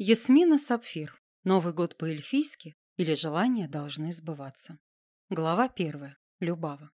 Ясмина Сапфир. Новый год по-эльфийски или желания должны сбываться. Глава первая. Любава.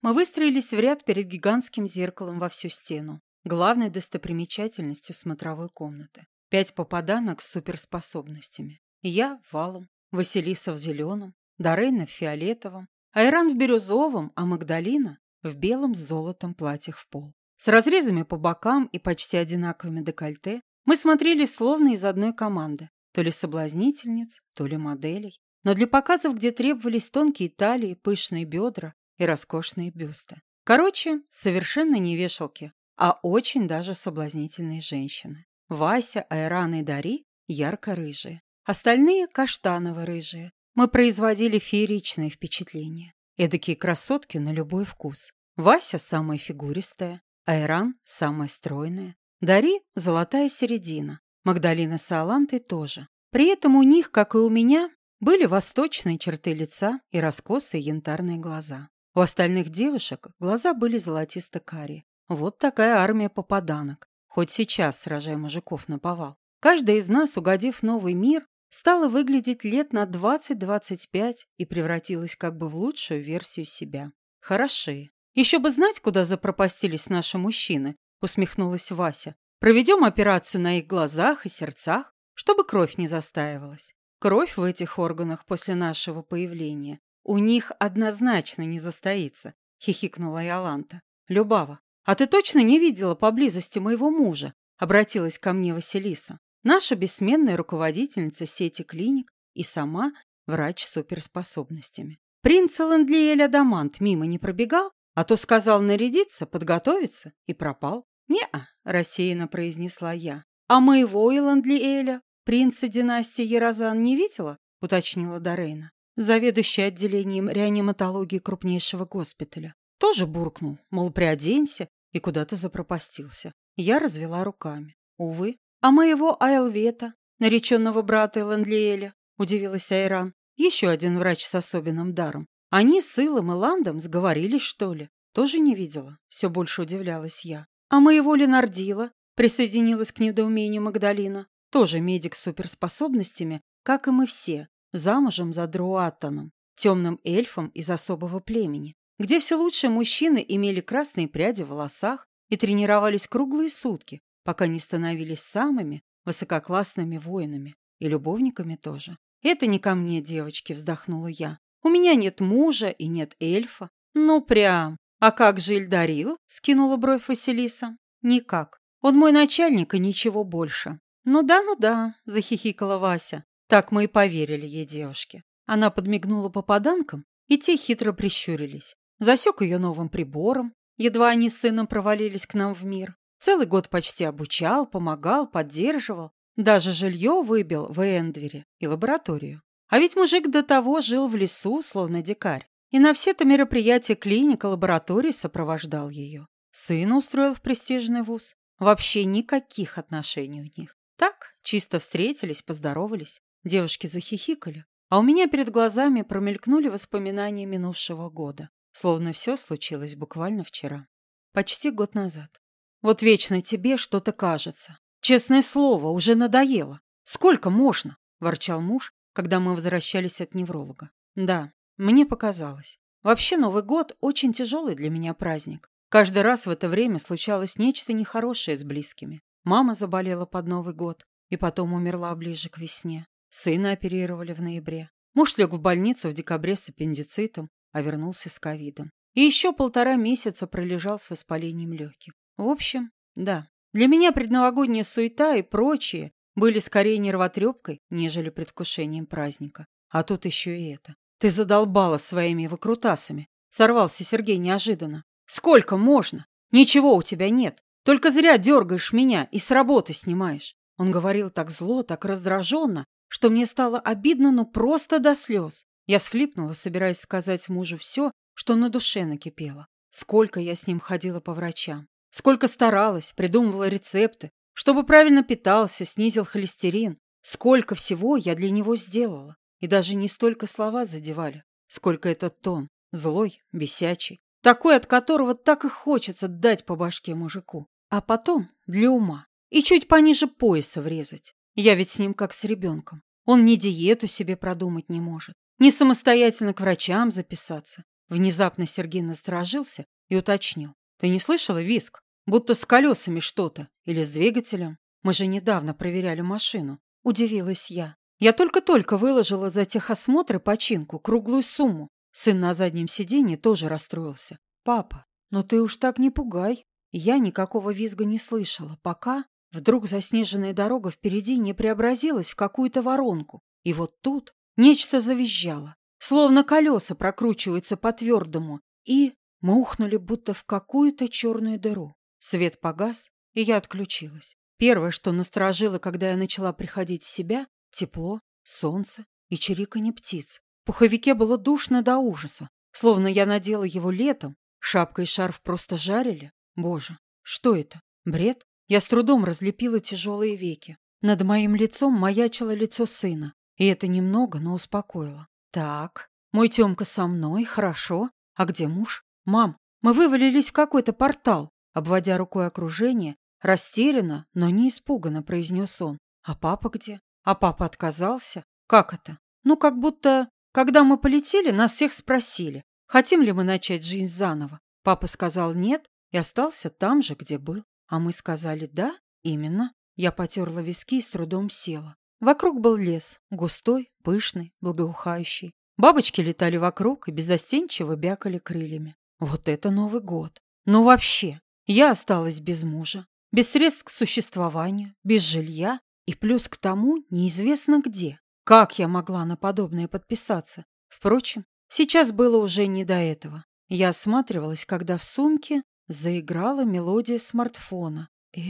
Мы выстроились в ряд перед гигантским зеркалом во всю стену, главной достопримечательностью смотровой комнаты. Пять попаданок с суперспособностями. Я в валом, Василиса в зеленом, Дарейна в фиолетовом, Айран в бирюзовом, а Магдалина в белом с золотом платьях в пол. С разрезами по бокам и почти одинаковыми декольте мы смотрели словно из одной команды, то ли соблазнительниц, то ли моделей. Но для показов, где требовались тонкие талии, пышные бедра и роскошные бюсты. Короче, совершенно не вешалки, а очень даже соблазнительные женщины. Вася, Айран и Дари ярко-рыжие. Остальные – каштаново-рыжие. Мы производили фееричное впечатление. Эдакие красотки на любой вкус. Вася – самая фигуристая, Айран – самая стройная, Дари – золотая середина, Магдалина с Алантой тоже. При этом у них, как и у меня, были восточные черты лица и раскосые янтарные глаза. У остальных девушек глаза были золотисто-карие. Вот такая армия попаданок. Хоть сейчас сражая мужиков на повал. Каждая из нас, угодив новый мир, стала выглядеть лет на 20-25 и превратилась как бы в лучшую версию себя. Хороши. Еще бы знать, куда запропастились наши мужчины, усмехнулась Вася. Проведем операцию на их глазах и сердцах, чтобы кровь не застаивалась. Кровь в этих органах после нашего появления у них однозначно не застоится, хихикнула Яланта. Любава, а ты точно не видела поблизости моего мужа? Обратилась ко мне Василиса. Наша бессменная руководительница сети клиник и сама врач с суперспособностями. Принц Ландлиэль Адамант мимо не пробегал, а то сказал нарядиться, подготовиться и пропал. «Не-а», — рассеянно произнесла я. «А моего Иландлиэля, принца династии Еразан, не видела?» — уточнила Дорейна, заведующий отделением реаниматологии крупнейшего госпиталя. Тоже буркнул, мол, приоденься, и куда-то запропастился. Я развела руками. Увы. «А моего Айлвета, нареченного брата Эландлиэля?» — удивилась Айран. «Еще один врач с особенным даром. Они с Илом и Ландом сговорились, что ли? Тоже не видела. Все больше удивлялась я. А моего Ленардила присоединилась к недоумению Магдалина. Тоже медик с суперспособностями, как и мы все, замужем за Друаттоном, темным эльфом из особого племени, где все лучшие мужчины имели красные пряди в волосах и тренировались круглые сутки, пока не становились самыми высококлассными воинами и любовниками тоже. «Это не ко мне, девочки», — вздохнула я. У меня нет мужа и нет эльфа. Ну, прям. А как же Ильдарил? Скинула бровь Василиса. Никак. Он мой начальник и ничего больше. Ну да, ну да, захихикала Вася. Так мы и поверили ей девушке. Она подмигнула попаданкам, и те хитро прищурились. Засек ее новым прибором. Едва они с сыном провалились к нам в мир. Целый год почти обучал, помогал, поддерживал. Даже жилье выбил в Эндвере и лабораторию. А ведь мужик до того жил в лесу, словно дикарь. И на все это мероприятия клиника, лаборатории сопровождал ее. Сына устроил в престижный вуз. Вообще никаких отношений у них. Так, чисто встретились, поздоровались. Девушки захихикали. А у меня перед глазами промелькнули воспоминания минувшего года. Словно все случилось буквально вчера. Почти год назад. Вот вечно тебе что-то кажется. Честное слово, уже надоело. Сколько можно? Ворчал муж, когда мы возвращались от невролога. Да, мне показалось. Вообще Новый год очень тяжелый для меня праздник. Каждый раз в это время случалось нечто нехорошее с близкими. Мама заболела под Новый год и потом умерла ближе к весне. Сына оперировали в ноябре. Муж лег в больницу в декабре с аппендицитом, а вернулся с ковидом. И еще полтора месяца пролежал с воспалением легких. В общем, да, для меня предновогодняя суета и прочее были скорее нервотрепкой, нежели предвкушением праздника. А тут еще и это. Ты задолбала своими выкрутасами. Сорвался Сергей неожиданно. Сколько можно? Ничего у тебя нет. Только зря дергаешь меня и с работы снимаешь. Он говорил так зло, так раздраженно, что мне стало обидно, ну просто до слез. Я всхлипнула, собираясь сказать мужу все, что на душе накипело. Сколько я с ним ходила по врачам. Сколько старалась, придумывала рецепты, чтобы правильно питался, снизил холестерин. Сколько всего я для него сделала. И даже не столько слова задевали, сколько этот тон. Злой, бесячий. Такой, от которого так и хочется дать по башке мужику. А потом для ума. И чуть пониже пояса врезать. Я ведь с ним как с ребенком. Он ни диету себе продумать не может, ни самостоятельно к врачам записаться. Внезапно Сергей насторожился и уточнил. Ты не слышала виск? Будто с колесами что-то или с двигателем. Мы же недавно проверяли машину. Удивилась я. Я только-только выложила за техосмотр и починку круглую сумму. Сын на заднем сиденье тоже расстроился. «Папа, ну ты уж так не пугай». Я никакого визга не слышала, пока вдруг заснеженная дорога впереди не преобразилась в какую-то воронку. И вот тут нечто завизжало, словно колеса прокручиваются по твердому, и мы ухнули будто в какую-то черную дыру. Свет погас, и я отключилась. Первое, что насторожило, когда я начала приходить в себя – тепло, солнце и чириканье птиц. В пуховике было душно до ужаса, словно я надела его летом, шапка и шарф просто жарили. Боже, что это? Бред? Я с трудом разлепила тяжелые веки. Над моим лицом маячило лицо сына, и это немного, но успокоило. Так, мой Тёмка со мной, хорошо. А где муж? Мам, мы вывалились в какой-то портал. Обводя рукой окружение, растерянно, но не испуганно произнес он. А папа где? А папа отказался? Как это? Ну, как будто, когда мы полетели, нас всех спросили, хотим ли мы начать жизнь заново. Папа сказал нет и остался там же, где был. А мы сказали да, именно. Я потерла виски и с трудом села. Вокруг был лес, густой, пышный, благоухающий. Бабочки летали вокруг и беззастенчиво бякали крыльями. Вот это Новый год! Ну вообще, я осталась без мужа, без средств к существованию, без жилья и плюс к тому неизвестно где. Как я могла на подобное подписаться? Впрочем, сейчас было уже не до этого. Я осматривалась, когда в сумке заиграла мелодия смартфона. Э,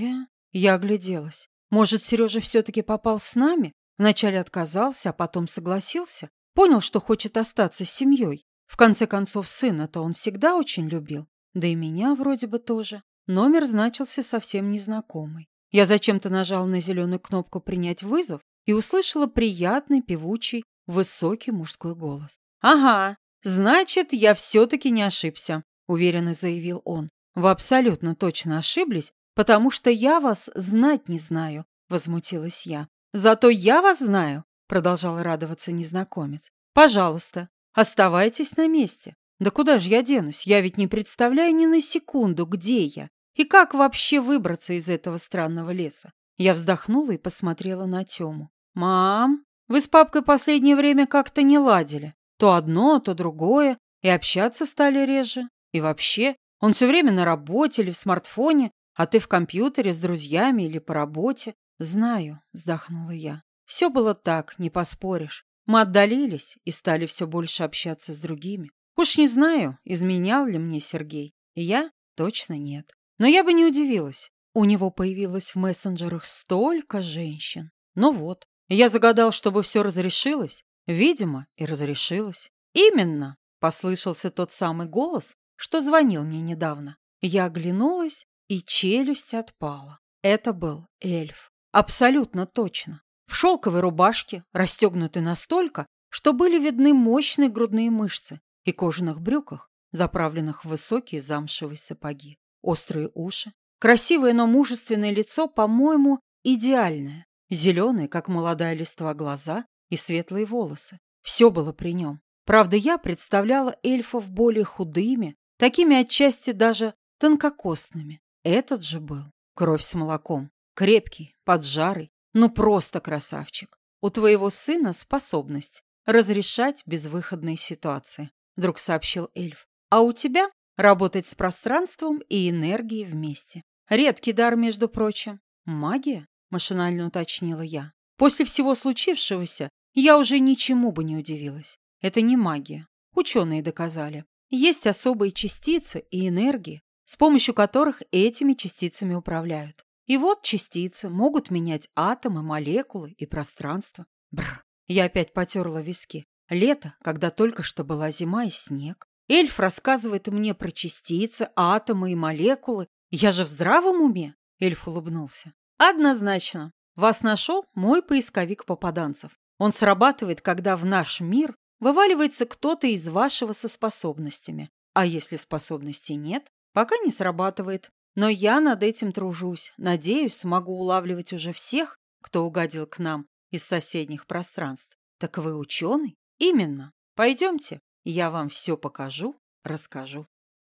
я огляделась. Может, Сережа все-таки попал с нами? Вначале отказался, а потом согласился. Понял, что хочет остаться с семьей. В конце концов, сына-то он всегда очень любил. Да и меня вроде бы тоже. Номер значился совсем незнакомый. Я зачем-то нажал на зеленую кнопку «Принять вызов» и услышала приятный, певучий, высокий мужской голос. «Ага, значит, я все-таки не ошибся», — уверенно заявил он. «Вы абсолютно точно ошиблись, потому что я вас знать не знаю», — возмутилась я. «Зато я вас знаю», — продолжал радоваться незнакомец. «Пожалуйста, оставайтесь на месте. Да куда же я денусь? Я ведь не представляю ни на секунду, где я. И как вообще выбраться из этого странного леса? Я вздохнула и посмотрела на Тему. «Мам, вы с папкой последнее время как-то не ладили. То одно, то другое, и общаться стали реже. И вообще, он все время на работе или в смартфоне, а ты в компьютере с друзьями или по работе. Знаю, вздохнула я. Все было так, не поспоришь. Мы отдалились и стали все больше общаться с другими. Уж не знаю, изменял ли мне Сергей. Я точно нет. Но я бы не удивилась. У него появилось в мессенджерах столько женщин. Ну вот, я загадал, чтобы все разрешилось. Видимо, и разрешилось. Именно, послышался тот самый голос, что звонил мне недавно. Я оглянулась, и челюсть отпала. Это был эльф. Абсолютно точно. В шелковой рубашке, расстегнутой настолько, что были видны мощные грудные мышцы, и кожаных брюках, заправленных в высокие замшевые сапоги. Острые уши, красивое, но мужественное лицо, по-моему, идеальное. Зеленые, как молодая листва, глаза и светлые волосы. Все было при нем. Правда, я представляла эльфов более худыми, такими отчасти даже тонкокостными. Этот же был кровь с молоком, крепкий, поджарый, ну просто красавчик. У твоего сына способность разрешать безвыходные ситуации вдруг сообщил эльф. А у тебя работать с пространством и энергией вместе. Редкий дар, между прочим. Магия? Машинально уточнила я. После всего случившегося я уже ничему бы не удивилась. Это не магия. Ученые доказали. Есть особые частицы и энергии, с помощью которых этими частицами управляют. И вот частицы могут менять атомы, молекулы и пространство. Бррр. Я опять потерла виски. Лето, когда только что была зима и снег. Эльф рассказывает мне про частицы, атомы и молекулы. Я же в здравом уме? Эльф улыбнулся. Однозначно. Вас нашел мой поисковик попаданцев. Он срабатывает, когда в наш мир вываливается кто-то из вашего со способностями. А если способностей нет, пока не срабатывает. Но я над этим тружусь. Надеюсь, смогу улавливать уже всех, кто угодил к нам из соседних пространств. Так вы ученый? Именно. Пойдемте, я вам все покажу, расскажу.